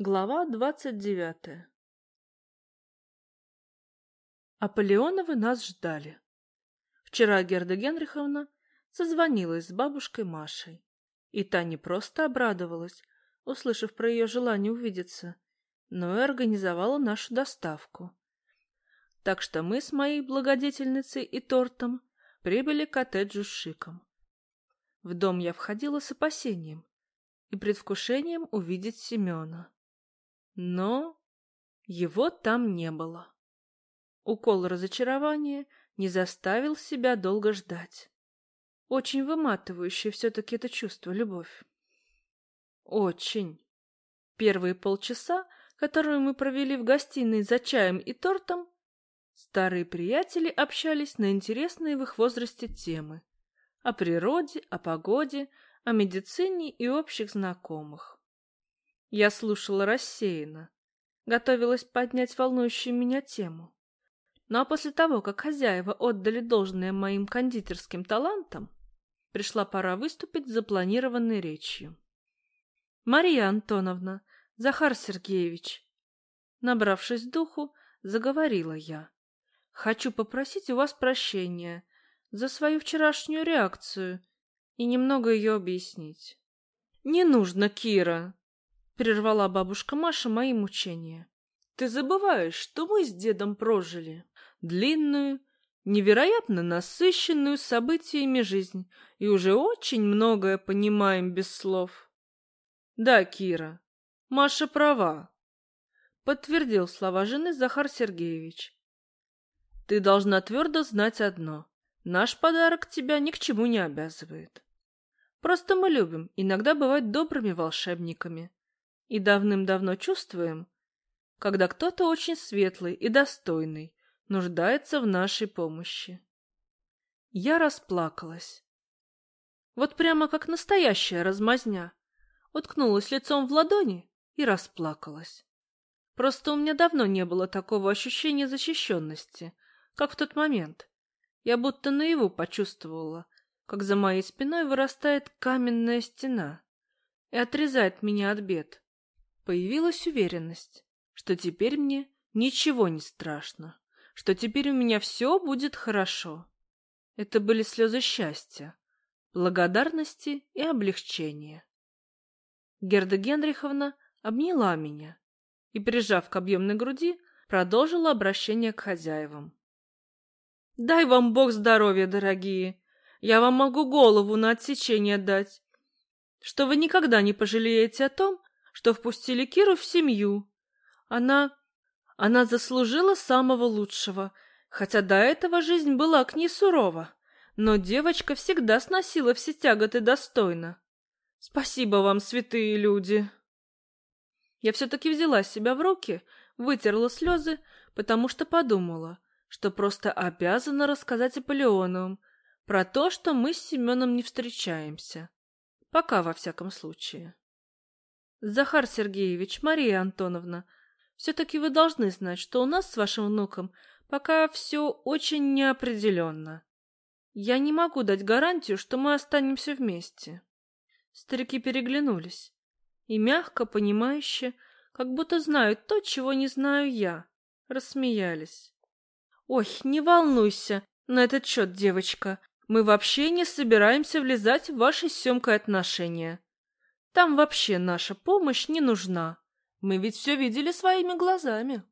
Глава двадцать девятая Аполеоновы нас ждали. Вчера Герда Генриховна созвонилась с бабушкой Машей. И та не просто обрадовалась, услышав про ее желание увидеться, но и организовала нашу доставку. Так что мы с моей благодетельницей и тортом прибыли к коттеджу с шиком. В дом я входила с опасением и предвкушением увидеть Семена. Но его там не было. Укол разочарования не заставил себя долго ждать. Очень выматывающее все-таки это чувство, любовь. Очень. Первые полчаса, которые мы провели в гостиной за чаем и тортом, старые приятели общались на интересные в их возрасте темы. О природе, о погоде, о медицине и общих знакомых. Я слушала рассеянно, готовилась поднять волнующую меня тему. Ну а после того, как хозяева отдали должное моим кондитерским талантам, пришла пора выступить с запланированной речью. «Мария Антоновна, Захар Сергеевич!» Набравшись духу, заговорила я. «Хочу попросить у вас прощения за свою вчерашнюю реакцию и немного ее объяснить». «Не нужно, Кира!» Прервала бабушка Маша мои мучения. Ты забываешь, что мы с дедом прожили длинную, невероятно насыщенную событиями жизнь и уже очень многое понимаем без слов. Да, Кира, Маша права, подтвердил слова жены Захар Сергеевич. Ты должна твердо знать одно. Наш подарок тебя ни к чему не обязывает. Просто мы любим иногда бывать добрыми волшебниками и давным-давно чувствуем, когда кто-то очень светлый и достойный нуждается в нашей помощи. Я расплакалась. Вот прямо как настоящая размазня. Уткнулась лицом в ладони и расплакалась. Просто у меня давно не было такого ощущения защищенности, как в тот момент. Я будто наяву почувствовала, как за моей спиной вырастает каменная стена и отрезает меня от бед. Появилась уверенность, что теперь мне ничего не страшно, что теперь у меня все будет хорошо. Это были слезы счастья, благодарности и облегчения. Герда Генриховна обняла меня и, прижав к объемной груди, продолжила обращение к хозяевам. «Дай вам Бог здоровья, дорогие! Я вам могу голову на отсечение дать, что вы никогда не пожалеете о том, что впустили Киру в семью. Она... она заслужила самого лучшего, хотя до этого жизнь была к ней сурова. Но девочка всегда сносила все тяготы достойно. Спасибо вам, святые люди. Я все-таки взяла себя в руки, вытерла слезы, потому что подумала, что просто обязана рассказать Аполеоновым про то, что мы с Семеном не встречаемся. Пока, во всяком случае. Захар Сергеевич, Мария Антоновна, все-таки вы должны знать, что у нас с вашим внуком пока все очень неопределенно. Я не могу дать гарантию, что мы останемся вместе. Старики переглянулись и мягко, понимающе, как будто знают то, чего не знаю я, рассмеялись. Ой, не волнуйся на этот счет, девочка. Мы вообще не собираемся влезать в ваши с отношения. Там вообще наша помощь не нужна. Мы ведь все видели своими глазами.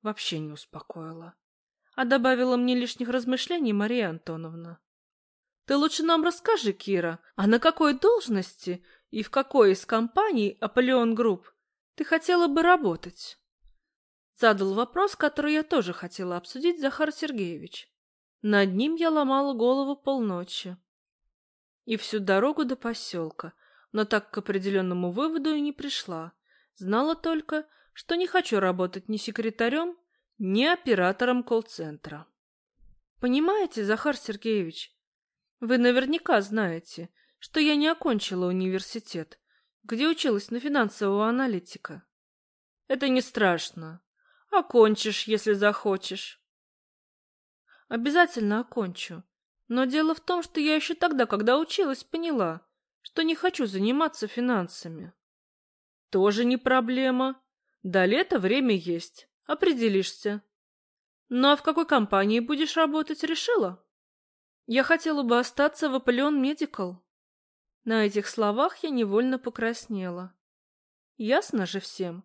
Вообще не успокоила. А добавила мне лишних размышлений Мария Антоновна. Ты лучше нам расскажи, Кира, а на какой должности и в какой из компаний Аполеон Group ты хотела бы работать? Задал вопрос, который я тоже хотела обсудить Захар Сергеевич. Над ним я ломала голову полночи. И всю дорогу до поселка, но так к определенному выводу и не пришла. Знала только, что не хочу работать ни секретарем, ни оператором колл-центра. Понимаете, Захар Сергеевич, вы наверняка знаете, что я не окончила университет, где училась на финансового аналитика. Это не страшно. Окончишь, если захочешь. Обязательно окончу. Но дело в том, что я еще тогда, когда училась, поняла, что не хочу заниматься финансами. Тоже не проблема. До лета время есть. Определишься. Ну а в какой компании будешь работать, решила? Я хотела бы остаться в Аполеон Медикал. На этих словах я невольно покраснела. Ясно же всем,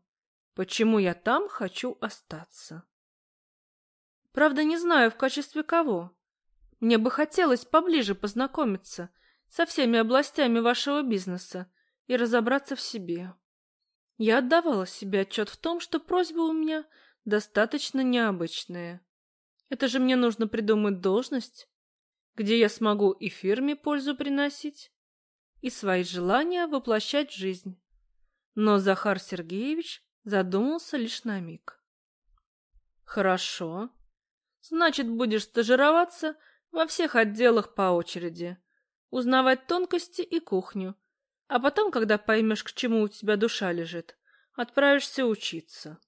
почему я там хочу остаться. Правда, не знаю, в качестве кого. Мне бы хотелось поближе познакомиться со всеми областями вашего бизнеса и разобраться в себе. Я отдавала себе отчет в том, что просьбы у меня достаточно необычные. Это же мне нужно придумать должность, где я смогу и фирме пользу приносить, и свои желания воплощать в жизнь. Но Захар Сергеевич задумался лишь на миг. Хорошо. Значит, будешь стажироваться во всех отделах по очереди, узнавать тонкости и кухню, а потом, когда поймешь, к чему у тебя душа лежит, отправишься учиться.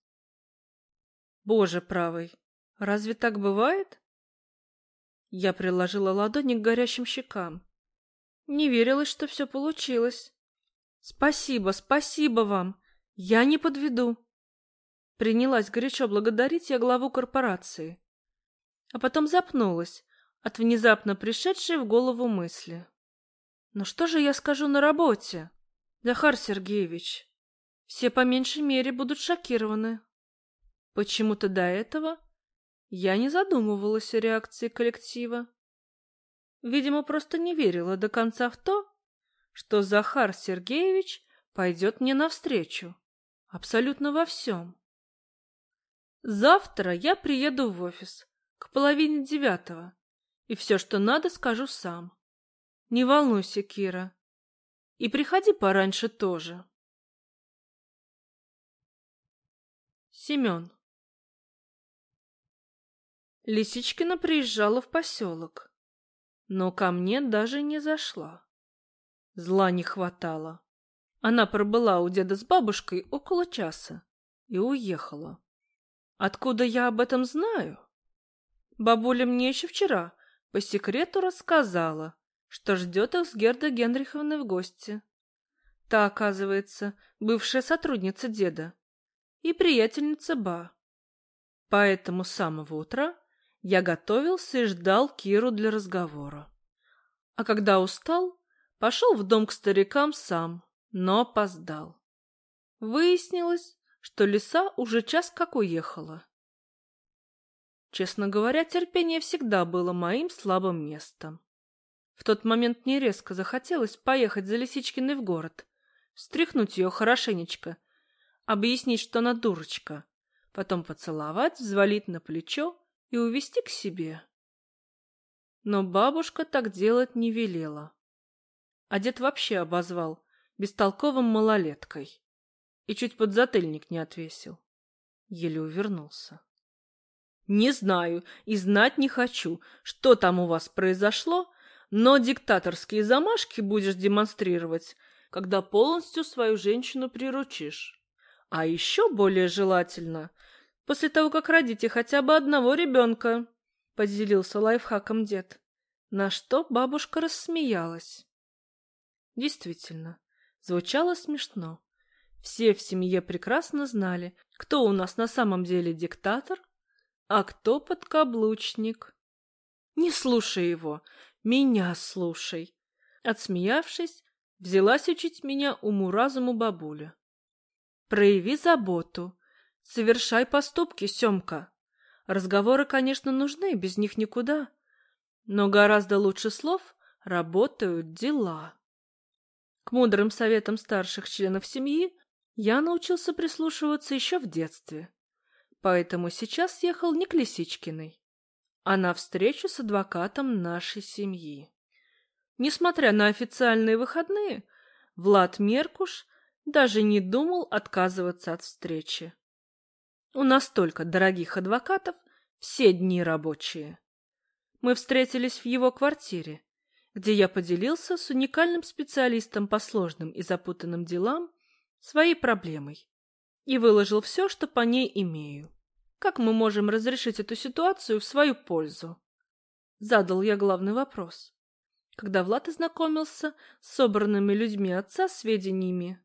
Боже правый, разве так бывает? Я приложила ладони к горящим щекам. Не верилось, что все получилось. Спасибо, спасибо вам. Я не подведу. Принялась горячо благодарить я главу корпорации. А потом запнулась от внезапно пришедшей в голову мысли. Но что же я скажу на работе? Захар Сергеевич, все по меньшей мере будут шокированы. Почему-то до этого я не задумывалась о реакции коллектива. Видимо, просто не верила до конца в то, что Захар Сергеевич пойдет мне навстречу. Абсолютно во всем. Завтра я приеду в офис к половине девятого, и все, что надо, скажу сам. Не волнуйся, Кира. И приходи пораньше тоже. Семен. Лисичкина приезжала в поселок, но ко мне даже не зашла. Зла не хватало. Она пробыла у деда с бабушкой около часа и уехала. Откуда я об этом знаю? Бабуля мне еще вчера по секрету рассказала, что ждет их с Гердой Генриховной в гости. Та, оказывается, бывшая сотрудница деда и приятельница Ба. Поэтому с самого утра я готовился и ждал Киру для разговора. А когда устал, пошел в дом к старикам сам, но опоздал. Выяснилось, что лиса уже час как уехала. Честно говоря, терпение всегда было моим слабым местом. В тот момент мне резко захотелось поехать за Лисичкиной в город, встряхнуть ее хорошенечко, объяснить, что она дурочка, потом поцеловать, взвалить на плечо и увести к себе. Но бабушка так делать не велела. А дед вообще обозвал бестолковым малолеткой и чуть подзатыльник не отвесил. Еле увернулся. Не знаю и знать не хочу, что там у вас произошло, но диктаторские замашки будешь демонстрировать, когда полностью свою женщину приручишь. А еще более желательно, после того, как родите хотя бы одного ребенка, — поделился лайфхаком дед. На что бабушка рассмеялась. Действительно, звучало смешно. Все в семье прекрасно знали, кто у нас на самом деле диктатор, а кто подкаблучник. Не слушай его, меня слушай. Отсмеявшись, взялась учить меня уму-разуму бабуля. Прояви заботу. Совершай поступки, Семка. Разговоры, конечно, нужны, без них никуда. Но гораздо лучше слов работают дела. К мудрым советам старших членов семьи я научился прислушиваться еще в детстве. Поэтому сейчас ехал не к Лисичкиной, а на встречу с адвокатом нашей семьи. Несмотря на официальные выходные, Влад Меркуш даже не думал отказываться от встречи. У настолько дорогих адвокатов все дни рабочие. Мы встретились в его квартире, где я поделился с уникальным специалистом по сложным и запутанным делам своей проблемой и выложил все, что по ней имею. Как мы можем разрешить эту ситуацию в свою пользу? Задал я главный вопрос. Когда Влад ознакомился с собранными людьми отца сведениями,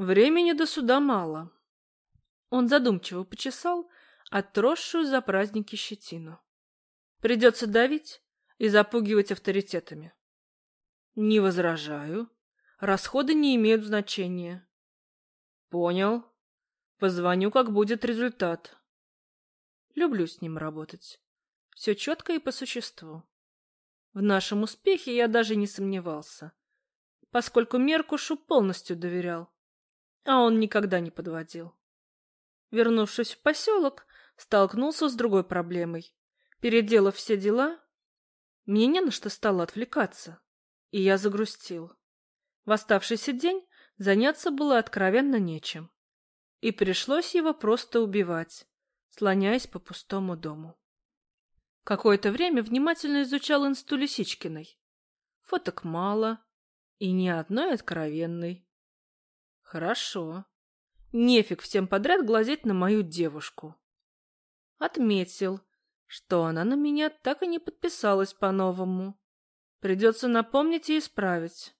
Времени до суда мало. Он задумчиво почесал отросшую за праздники щетину. Придется давить и запугивать авторитетами. Не возражаю. Расходы не имеют значения. Понял. Позвоню, как будет результат. Люблю с ним работать. Все четко и по существу. В нашем успехе я даже не сомневался, поскольку Меркушу полностью доверял, а он никогда не подводил. Вернувшись в поселок, столкнулся с другой проблемой. Переделав все дела, мне не на что стало отвлекаться, и я загрустил. В оставшийся день заняться было откровенно нечем, и пришлось его просто убивать, слоняясь по пустому дому. Какое-то время внимательно изучал инсту Лисичкиной. Фоток мало и ни одной откровенной. Хорошо. Нефиг всем подряд глазеть на мою девушку. Отметил, что она на меня так и не подписалась по-новому. Придется напомнить и исправить.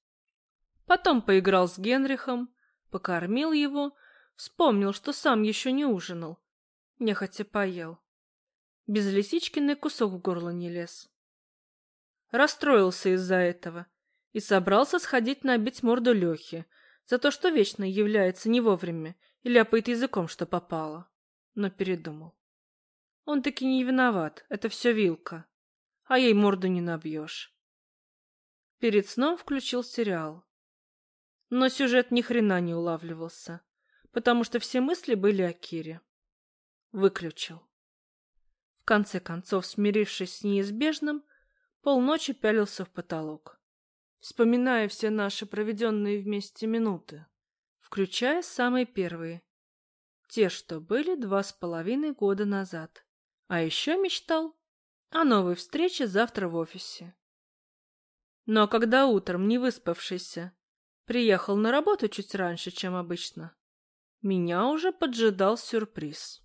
Потом поиграл с Генрихом, покормил его, вспомнил, что сам еще не ужинал. Нехотя поел. Без лисичкины кусок в горло не лез. Расстроился из-за этого и собрался сходить набить морду Лехи за то, что вечно является не вовремя и ляпает языком, что попало. Но передумал. Он таки не виноват, это все вилка, а ей морду не набьешь. Перед сном включил сериал. Но сюжет ни хрена не улавливался, потому что все мысли были о Кире. Выключил. В конце концов, смирившись с неизбежным, полночи пялился в потолок, вспоминая все наши проведенные вместе минуты, включая самые первые, те, что были два с половиной года назад. А еще мечтал о новой встрече завтра в офисе. Но когда утром, не выспавшийся, приехал на работу чуть раньше, чем обычно, меня уже поджидал сюрприз.